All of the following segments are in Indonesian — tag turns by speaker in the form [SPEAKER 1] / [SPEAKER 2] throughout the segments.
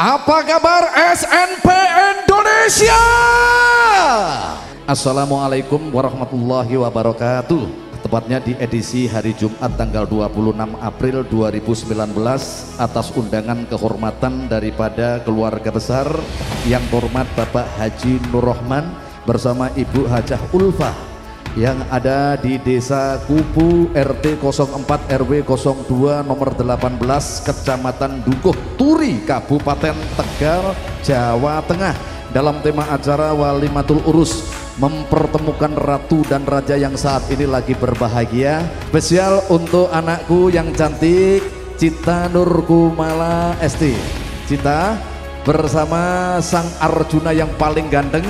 [SPEAKER 1] Apa kabar SNP Indonesia? Assalamualaikum warahmatullahi wabarakatuh. Tepatnya di edisi hari Jumat tanggal 26 April 2019 atas undangan kehormatan daripada keluarga besar yang hormat Bapak Haji Nur Rahman bersama Ibu Hajah Ulfa yang ada di Desa Kupu RT 04 RW 02 nomor 18 Kecamatan Dukuh Turi Kabupaten Tegal Jawa Tengah. Dalam tema acara Walimatul Urus mempertemukan ratu dan raja yang saat ini lagi berbahagia. Spesial untuk anakku yang cantik Cita Nur Kumala Esti Cita bersama sang Arjuna yang paling ganteng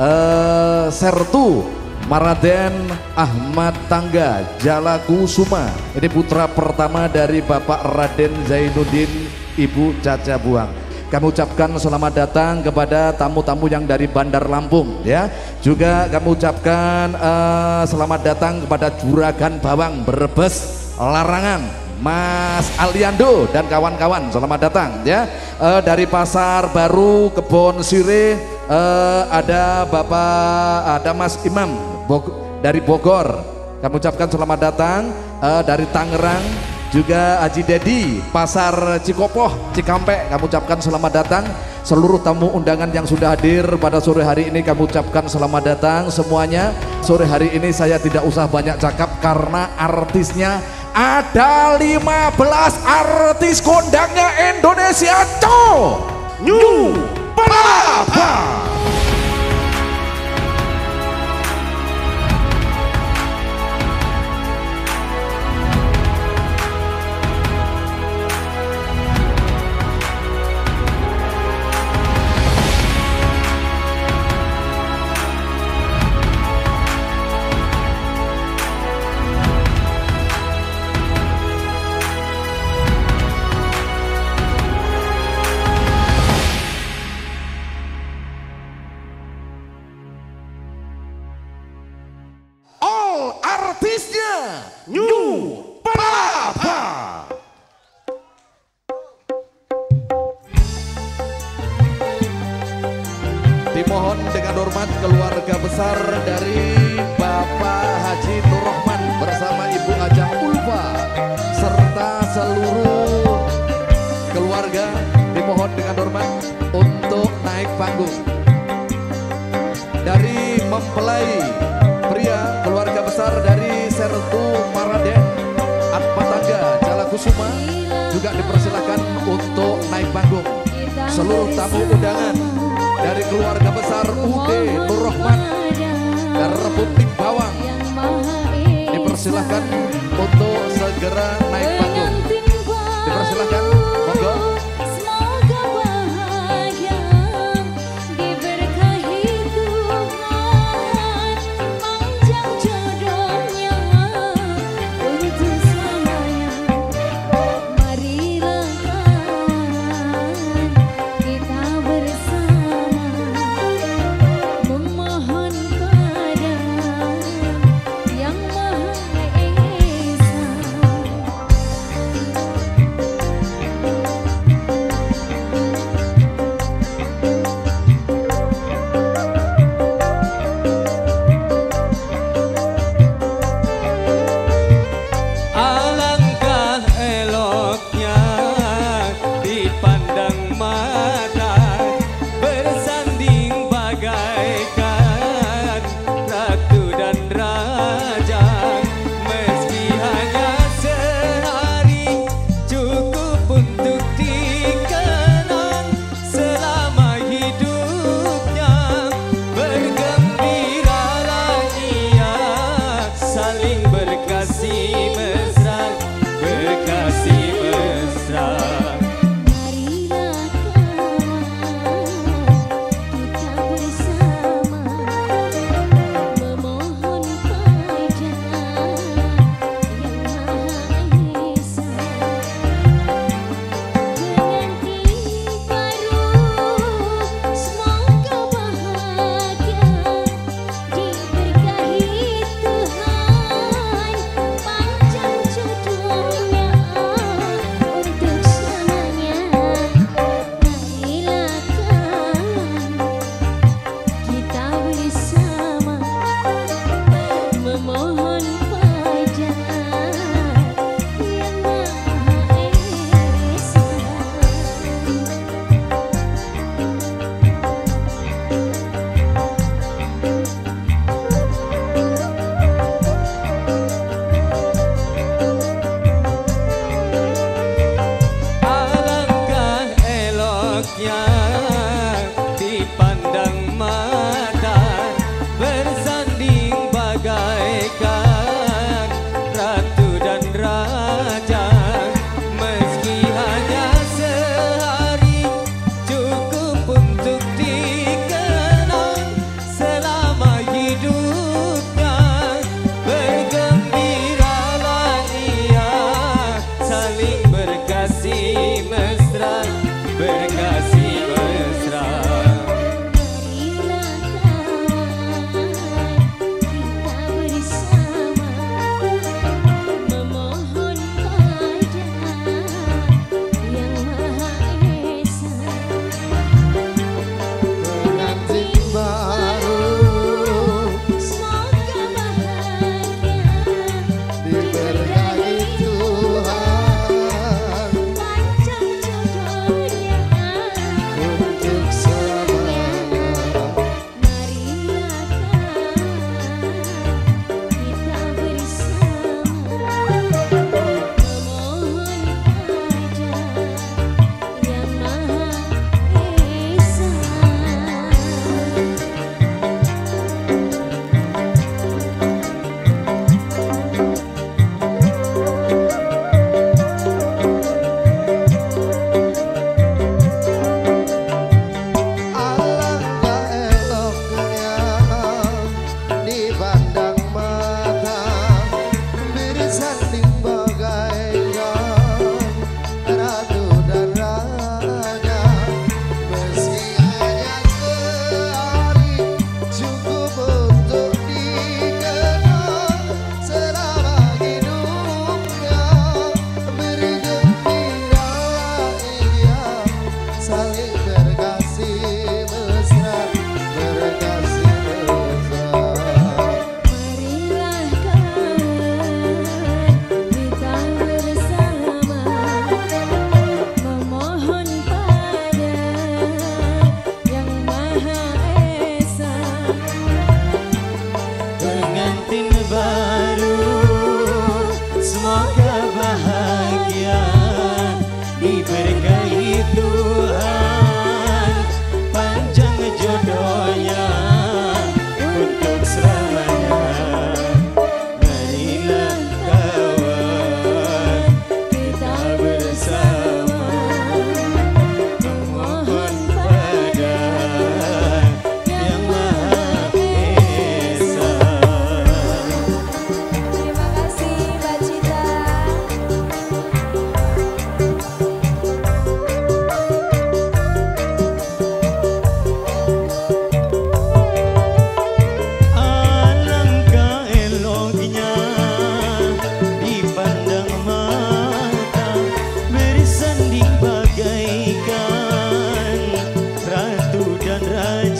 [SPEAKER 1] uh, Sertu Maraden Ahmad Tangga Jalaku Suma. Ini putra pertama dari Bapak Raden Zainuddin Ibu Caca Buang. Kami ucapkan selamat datang kepada tamu-tamu yang dari Bandar Lampung ya. Juga kami ucapkan uh, selamat datang kepada Juragan Bawang Brebes Larangan Mas Aliando dan kawan-kawan selamat datang ya. Uh, dari Pasar Baru Kebon Sire uh, ada Bapak ada Mas Imam Bog dari Bogor. Kami ucapkan selamat datang uh, dari Tangerang juga Haji Dedi Pasar Cikopoh Cikampek. Kami ucapkan selamat datang. Seluruh tamu undangan yang sudah hadir pada sore hari ini kami ucapkan selamat datang semuanya. Sore hari ini saya tidak usah banyak cakap karena artisnya ada 15 artis kondangnya Indonesia Co New Palapa artisnya New Papa. Dimohon dengan hormat keluarga besar dari Bapak Haji Nurrahman bersama Ibu Ajah Ulfa serta seluruh keluarga dimohon dengan hormat untuk naik panggung dari mempelai
[SPEAKER 2] seluruh tamu undangan
[SPEAKER 1] dari keluarga besar UD Nur Rahman
[SPEAKER 2] dan Rebut
[SPEAKER 1] Tim Bawang.
[SPEAKER 2] Dipersilahkan
[SPEAKER 1] untuk segera naik panggung.
[SPEAKER 2] Dipersilahkan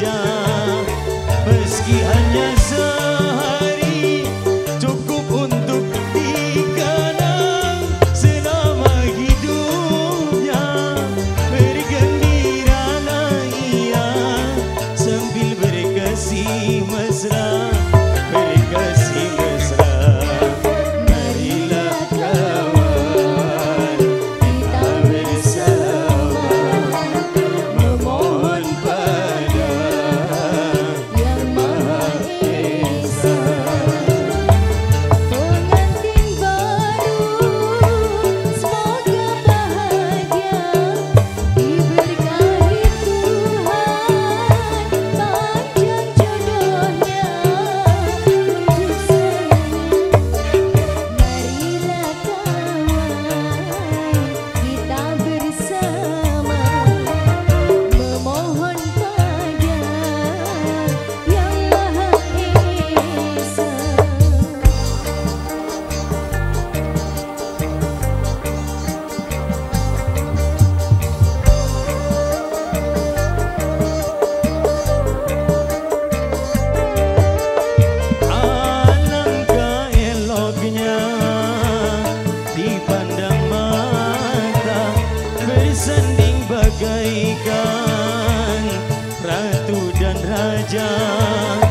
[SPEAKER 3] जा Dikenang selama hidupnya Berikan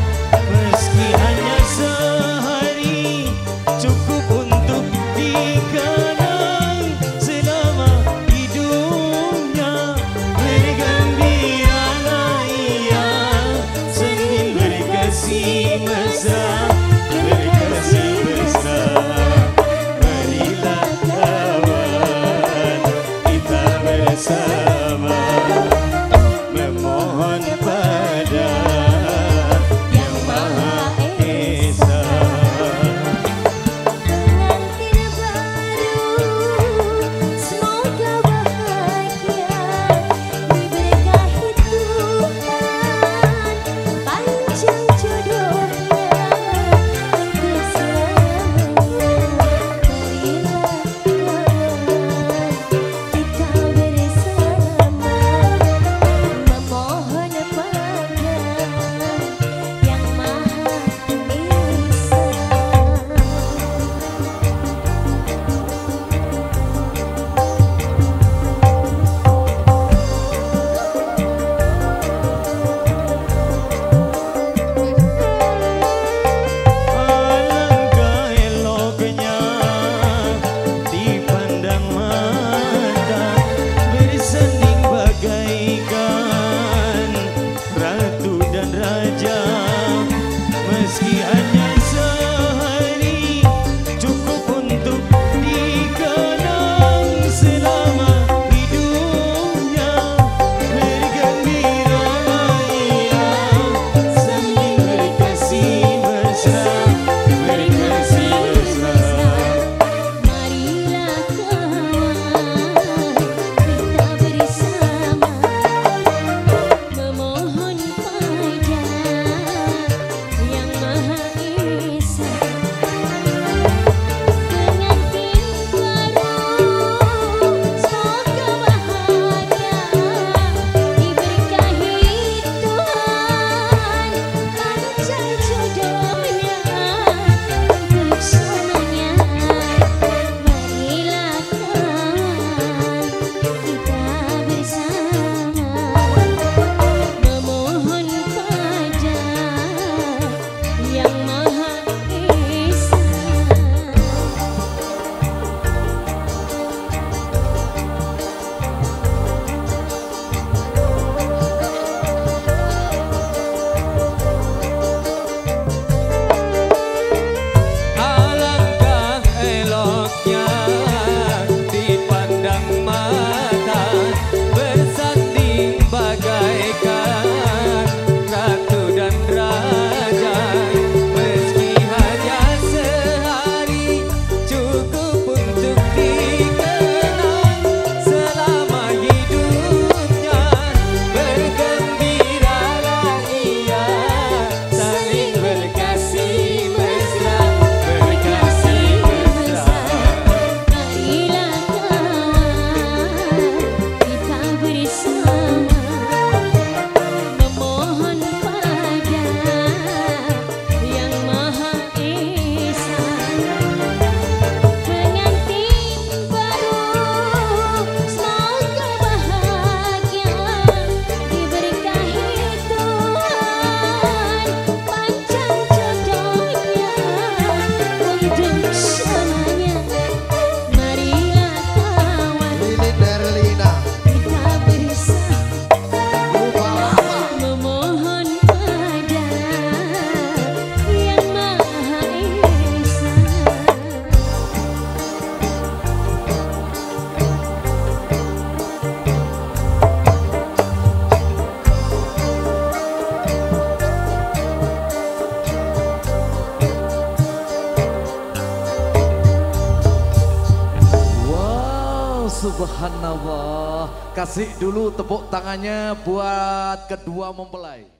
[SPEAKER 1] Kasih dulu tepuk tangannya buat kedua mempelai.